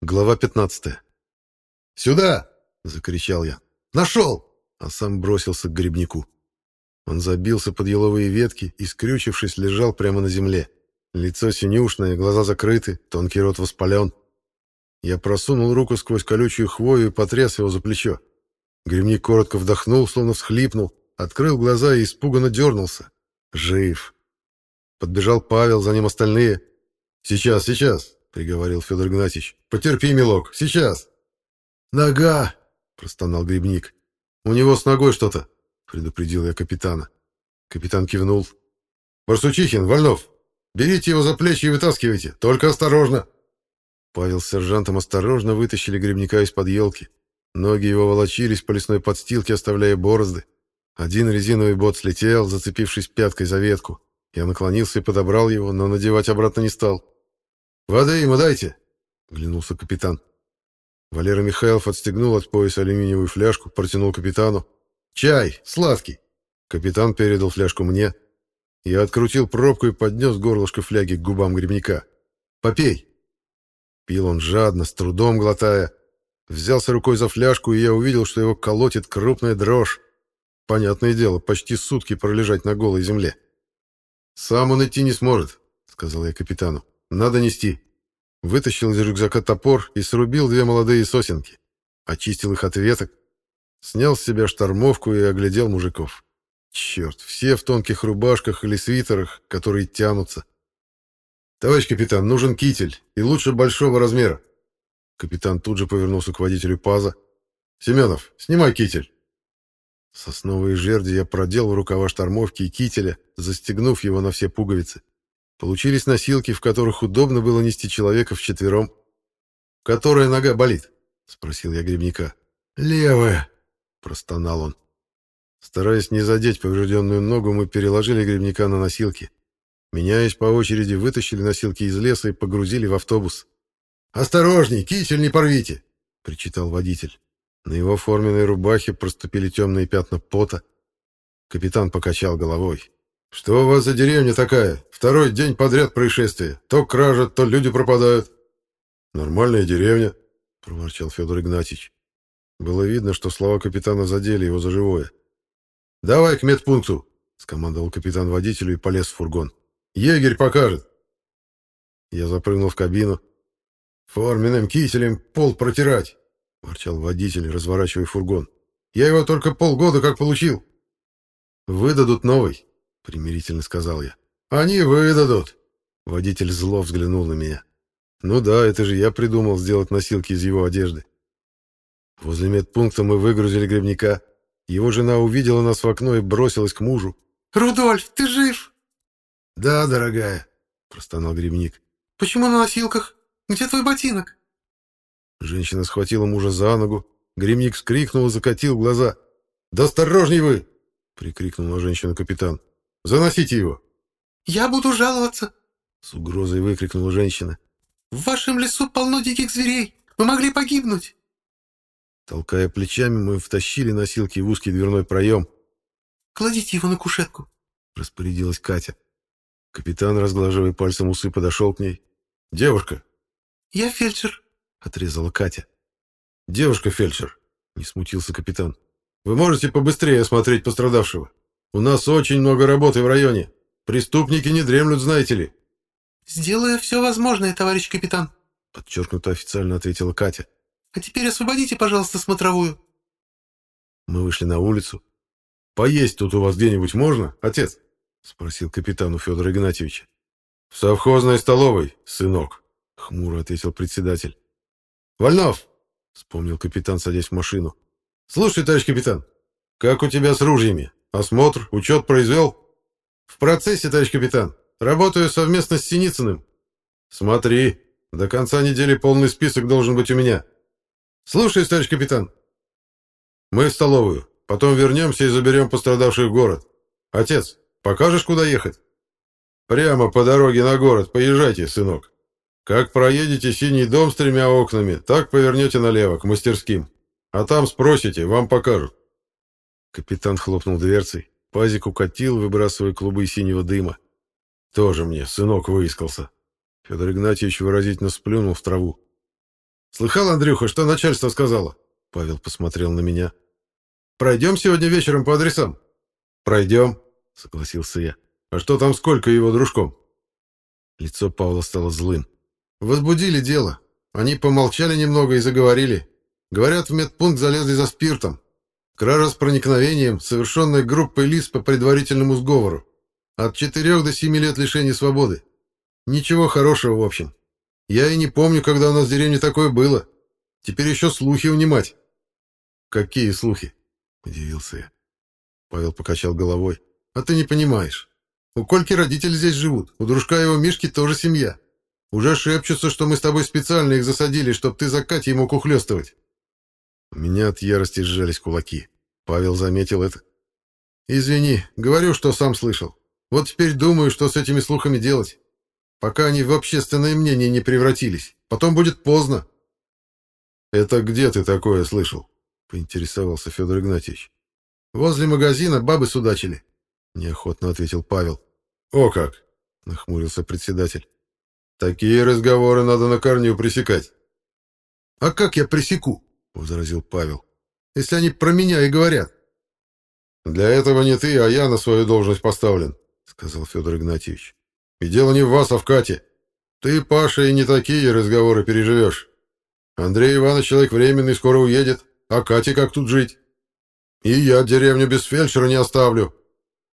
Глава 15. «Сюда!» — закричал я. «Нашел!» А сам бросился к грибнику. Он забился под еловые ветки и, скрючившись, лежал прямо на земле. Лицо синюшное, глаза закрыты, тонкий рот воспален. Я просунул руку сквозь колючую хвою и потряс его за плечо. Грибник коротко вдохнул, словно всхлипнул, открыл глаза и испуганно дернулся. «Жив!» Подбежал Павел, за ним остальные. «Сейчас, сейчас!» — приговорил Федор Игнатьевич. «Потерпи, милок, сейчас!» «Нога!» — простонал грибник. «У него с ногой что-то!» — предупредил я капитана. Капитан кивнул. «Барсучихин, Вольнов, берите его за плечи и вытаскивайте, только осторожно!» Павел с сержантом осторожно вытащили грибника из-под елки. Ноги его волочились по лесной подстилке, оставляя борозды. Один резиновый бот слетел, зацепившись пяткой за ветку. Я наклонился и подобрал его, но надевать обратно не стал. «Воды ему дайте!» — глянулся капитан. Валера Михайлов отстегнул от пояса алюминиевую фляжку, протянул капитану. «Чай! Сладкий!» Капитан передал фляжку мне. Я открутил пробку и поднес горлышко фляги к губам грибника. «Попей!» Пил он жадно, с трудом глотая. Взялся рукой за фляжку, и я увидел, что его колотит крупная дрожь. Понятное дело, почти сутки пролежать на голой земле. «Сам он идти не сможет», — сказал я капитану. Надо нести. Вытащил из рюкзака топор и срубил две молодые сосенки. Очистил их от веток. Снял с себя штормовку и оглядел мужиков. Черт, все в тонких рубашках или свитерах, которые тянутся. «Товарищ капитан, нужен китель, и лучше большого размера». Капитан тут же повернулся к водителю ПАЗа. «Семенов, снимай китель». Сосновые жерди я продел в рукава штормовки и кителя, застегнув его на все пуговицы. Получились носилки, в которых удобно было нести человека вчетвером. «Которая нога болит?» — спросил я грибника. «Левая!» — простонал он. Стараясь не задеть поврежденную ногу, мы переложили грибника на носилки. Меняясь по очереди, вытащили носилки из леса и погрузили в автобус. «Осторожней, китель не порвите!» — причитал водитель. На его форменной рубахе проступили темные пятна пота. Капитан покачал головой. «Что у вас за деревня такая? Второй день подряд происшествия. То кража, то люди пропадают». «Нормальная деревня», — проворчал Федор Игнатьич. Было видно, что слова капитана задели его за живое. «Давай к медпункту», — скомандовал капитан водителю и полез в фургон. «Егерь покажет». Я запрыгнул в кабину. «Форменным кителем пол протирать», — ворчал водитель, разворачивая фургон. «Я его только полгода как получил». «Выдадут новый», примирительно сказал я. «Они выдадут!» Водитель зло взглянул на меня. «Ну да, это же я придумал сделать носилки из его одежды». Возле медпункта мы выгрузили грибника. Его жена увидела нас в окно и бросилась к мужу. «Рудольф, ты жив?» «Да, дорогая», — простонал грибник. «Почему на носилках? Где твой ботинок?» Женщина схватила мужа за ногу. Грибник вскрикнул и закатил глаза. «Да осторожней вы!» — прикрикнула женщина-капитан. Заносите его!» «Я буду жаловаться!» С угрозой выкрикнула женщина. «В вашем лесу полно диких зверей! Мы могли погибнуть!» Толкая плечами, мы втащили носилки в узкий дверной проем. «Кладите его на кушетку!» Распорядилась Катя. Капитан, разглаживая пальцем усы, подошел к ней. «Девушка!» «Я фельдшер!» Отрезала Катя. «Девушка-фельдшер!» Не смутился капитан. «Вы можете побыстрее осмотреть пострадавшего?» У нас очень много работы в районе. Преступники не дремлют, знаете ли. Сделаю все возможное, товарищ капитан, подчеркнуто официально ответила Катя. А теперь освободите, пожалуйста, смотровую. Мы вышли на улицу. Поесть тут у вас где-нибудь можно, отец? спросил капитан у Федора Игнатьевича. В совхозной столовой, сынок, хмуро ответил председатель. Вольнов, вспомнил капитан, садясь в машину. Слушай, товарищ капитан, как у тебя с ружьями? осмотр, учет произвел?» «В процессе, товарищ капитан. Работаю совместно с Синицыным». «Смотри, до конца недели полный список должен быть у меня». «Слушаюсь, товарищ капитан». «Мы в столовую. Потом вернемся и заберем пострадавших в город. Отец, покажешь, куда ехать?» «Прямо по дороге на город. Поезжайте, сынок. Как проедете синий дом с тремя окнами, так повернете налево, к мастерским. А там спросите, вам покажут». Капитан хлопнул дверцей. Пазик укатил, выбрасывая клубы синего дыма. Тоже мне, сынок, выискался. Федор Игнатьевич выразительно сплюнул в траву. «Слыхал, Андрюха, что начальство сказала? Павел посмотрел на меня. «Пройдем сегодня вечером по адресам?» «Пройдем», — согласился я. «А что там сколько его дружком?» Лицо Павла стало злым. «Возбудили дело. Они помолчали немного и заговорили. Говорят, в медпункт залезли за спиртом. Кража с проникновением, совершенная группой лиц по предварительному сговору. От четырех до семи лет лишения свободы. Ничего хорошего, в общем. Я и не помню, когда у нас в деревне такое было. Теперь еще слухи внимать. Какие слухи? Удивился я. Павел покачал головой. А ты не понимаешь. У Кольки родители здесь живут. У дружка его Мишки тоже семья. Уже шепчутся, что мы с тобой специально их засадили, чтобы ты за Катей мог ухлёстывать. Меня от ярости сжались кулаки. Павел заметил это. «Извини, говорю, что сам слышал. Вот теперь думаю, что с этими слухами делать. Пока они в общественное мнение не превратились. Потом будет поздно». «Это где ты такое слышал?» — поинтересовался Федор Игнатьевич. «Возле магазина бабы судачили», — неохотно ответил Павел. «О как!» — нахмурился председатель. «Такие разговоры надо на корню пресекать». «А как я пресеку?» возразил Павел. «Если они про меня и говорят». «Для этого не ты, а я на свою должность поставлен», — сказал Федор Игнатьевич. «И дело не в вас, а в Кате. Ты, Паша, и не такие разговоры переживешь. Андрей Иванович человек временный, скоро уедет, а Кате как тут жить? И я деревню без фельдшера не оставлю».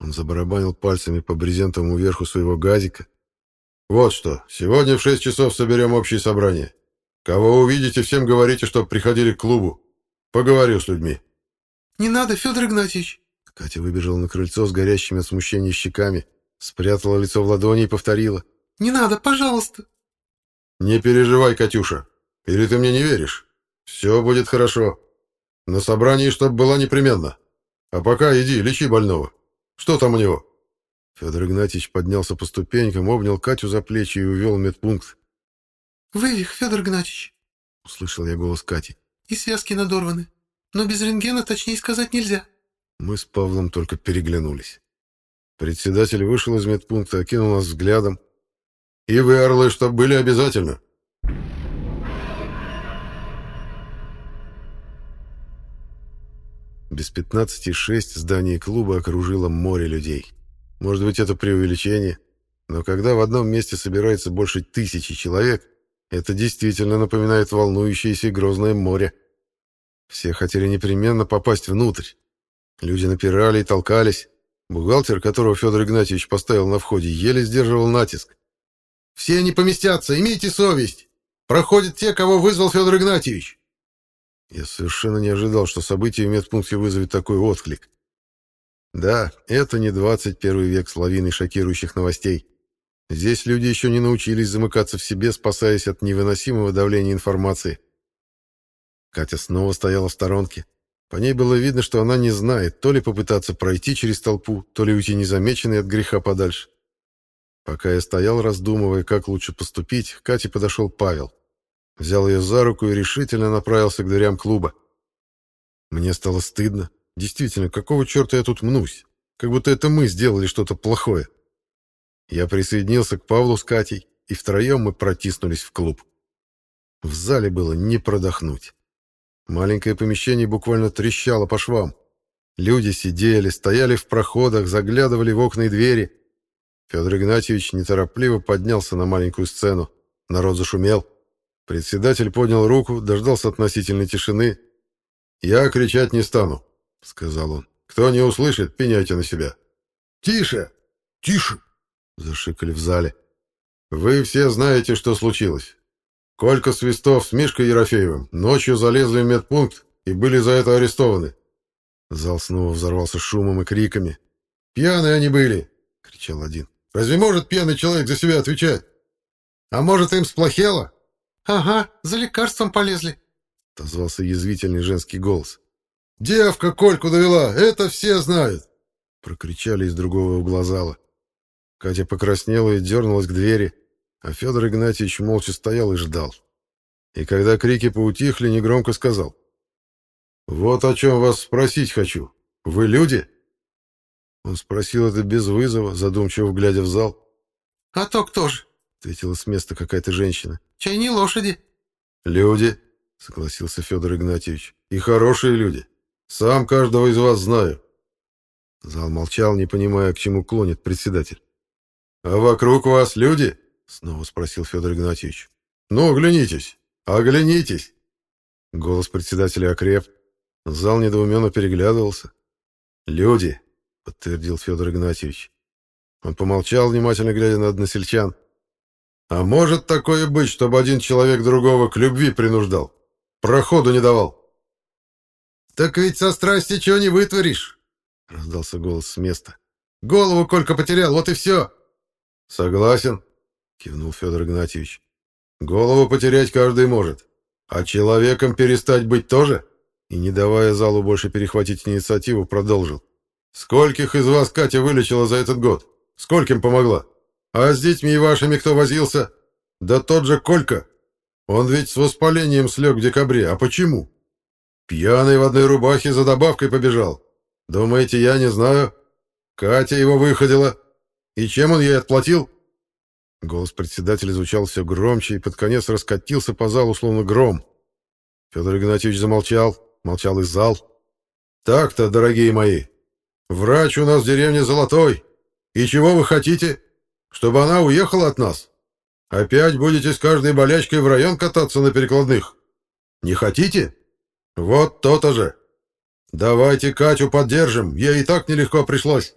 Он забарабанил пальцами по брезентовому верху своего газика. «Вот что, сегодня в шесть часов соберем общее собрание. Кого увидите, всем говорите, что приходили к клубу. Поговорю с людьми». «Не надо, Федор Игнатьевич!» Катя выбежала на крыльцо с горящими от смущения щеками, спрятала лицо в ладони и повторила. «Не надо, пожалуйста!» «Не переживай, Катюша. Или ты мне не веришь? Все будет хорошо. На собрании чтоб была непременно. А пока иди, лечи больного. Что там у него?» Федор Игнатьевич поднялся по ступенькам, обнял Катю за плечи и увел в медпункт. «Вы их, Федор Гнатьевич!» — услышал я голос Кати. «И связки надорваны. Но без рентгена точнее сказать нельзя». Мы с Павлом только переглянулись. Председатель вышел из медпункта, окинул нас взглядом. «И вы, орлы, чтоб были обязательно!» Без пятнадцати шесть здание клуба окружило море людей. Может быть, это преувеличение, но когда в одном месте собирается больше тысячи человек, это действительно напоминает волнующееся и грозное море. Все хотели непременно попасть внутрь. Люди напирали и толкались. Бухгалтер, которого Федор Игнатьевич поставил на входе, еле сдерживал натиск. «Все они поместятся, имейте совесть! Проходят те, кого вызвал Федор Игнатьевич!» Я совершенно не ожидал, что событие в медпункте вызовет такой отклик. Да, это не 21 век с лавиной шокирующих новостей. Здесь люди еще не научились замыкаться в себе, спасаясь от невыносимого давления информации. Катя снова стояла в сторонке. По ней было видно, что она не знает, то ли попытаться пройти через толпу, то ли уйти незамеченной от греха подальше. Пока я стоял, раздумывая, как лучше поступить, к Кате подошел Павел. Взял ее за руку и решительно направился к дверям клуба. Мне стало стыдно. Действительно, какого черта я тут мнусь? Как будто это мы сделали что-то плохое. Я присоединился к Павлу с Катей, и втроем мы протиснулись в клуб. В зале было не продохнуть. Маленькое помещение буквально трещало по швам. Люди сидели, стояли в проходах, заглядывали в окна и двери. Федор Игнатьевич неторопливо поднялся на маленькую сцену. Народ зашумел. Председатель поднял руку, дождался относительной тишины. «Я кричать не стану», — сказал он. «Кто не услышит, пеняйте на себя». «Тише! Тише!» зашикали в зале. «Вы все знаете, что случилось. Колька Свистов с Мишкой Ерофеевым ночью залезли в медпункт и были за это арестованы». Зал снова взорвался шумом и криками. «Пьяные они были!» — кричал один. «Разве может пьяный человек за себя отвечать? А может, им сплохело?» «Ага, за лекарством полезли», — отозвался язвительный женский голос. «Девка Кольку довела, это все знают!» — прокричали из другого угла зала. Катя покраснела и дернулась к двери, а Федор Игнатьевич молча стоял и ждал. И когда крики поутихли, негромко сказал. «Вот о чем вас спросить хочу. Вы люди?» Он спросил это без вызова, задумчиво глядя в зал. «А то кто же?» — ответила с места какая-то женщина. «Чай не лошади». «Люди», — согласился Федор Игнатьевич. «И хорошие люди. Сам каждого из вас знаю». Зал молчал, не понимая, к чему клонит председатель. «А вокруг вас люди?» — снова спросил Федор Игнатьевич. «Ну, оглянитесь! Оглянитесь!» Голос председателя окреп. Зал недоуменно переглядывался. «Люди!» — подтвердил Федор Игнатьевич. Он помолчал, внимательно глядя на односельчан. «А может такое быть, чтобы один человек другого к любви принуждал? Проходу не давал?» «Так ведь со страсти чего не вытворишь!» — раздался голос с места. «Голову Колька потерял, вот и все!» Согласен, кивнул Федор Игнатьевич. Голову потерять каждый может, а человеком перестать быть тоже? И не давая залу больше перехватить инициативу, продолжил. Скольких из вас Катя вылечила за этот год? Скольким помогла? А с детьми и вашими кто возился? Да тот же Колька. Он ведь с воспалением слег в декабре. А почему? Пьяный в одной рубахе за добавкой побежал. Думаете, я не знаю? Катя его выходила. И чем он ей отплатил?» Голос председателя звучал все громче и под конец раскатился по залу, словно гром. Федор Игнатьевич замолчал, молчал и зал. «Так-то, дорогие мои, врач у нас в деревне Золотой. И чего вы хотите? Чтобы она уехала от нас? Опять будете с каждой болячкой в район кататься на перекладных? Не хотите? Вот то-то же. Давайте Катю поддержим, ей и так нелегко пришлось».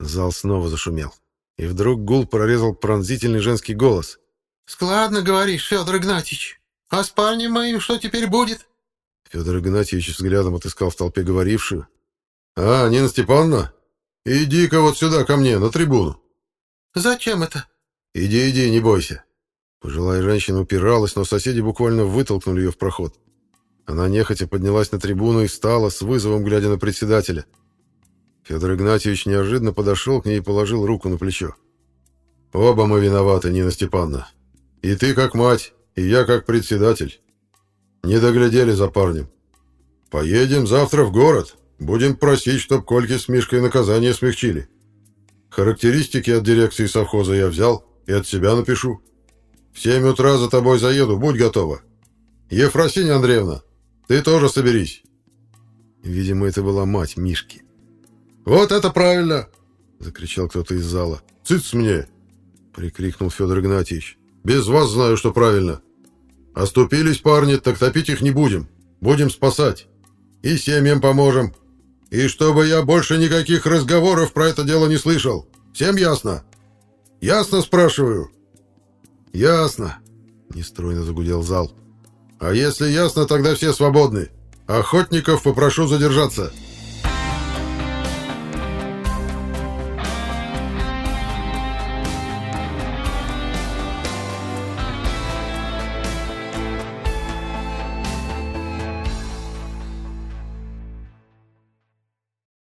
Зал снова зашумел. И вдруг гул прорезал пронзительный женский голос. «Складно говоришь, Федор Игнатьевич. А с парнем моим что теперь будет?» Федор Игнатьевич взглядом отыскал в толпе говорившую. «А, Нина Степановна, иди-ка вот сюда, ко мне, на трибуну». «Зачем это?» «Иди, иди, не бойся». Пожилая женщина упиралась, но соседи буквально вытолкнули ее в проход. Она нехотя поднялась на трибуну и встала с вызовом, глядя на председателя. Федор Игнатьевич неожиданно подошел к ней и положил руку на плечо. «Оба мы виноваты, Нина Степановна. И ты как мать, и я как председатель. Не доглядели за парнем. Поедем завтра в город. Будем просить, чтоб Кольки с Мишкой наказание смягчили. Характеристики от дирекции совхоза я взял и от себя напишу. В семь утра за тобой заеду, будь готова. Ефросинья Андреевна, ты тоже соберись». Видимо, это была мать Мишки. «Вот это правильно!» — закричал кто-то из зала. «Цыц мне!» — прикрикнул Федор Игнатьевич. «Без вас знаю, что правильно. Оступились парни, так топить их не будем. Будем спасать. И семьям поможем. И чтобы я больше никаких разговоров про это дело не слышал. Всем ясно? Ясно, спрашиваю?» «Ясно!» — нестройно загудел зал. «А если ясно, тогда все свободны. Охотников попрошу задержаться».